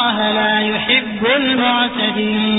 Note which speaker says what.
Speaker 1: الله لا يحب المعتدين.